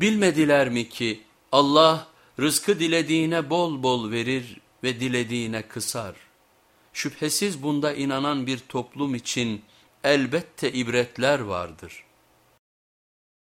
Bilmediler mi ki Allah rızkı dilediğine bol bol verir ve dilediğine kısar. Şüphesiz bunda inanan bir toplum için elbette ibretler vardır.''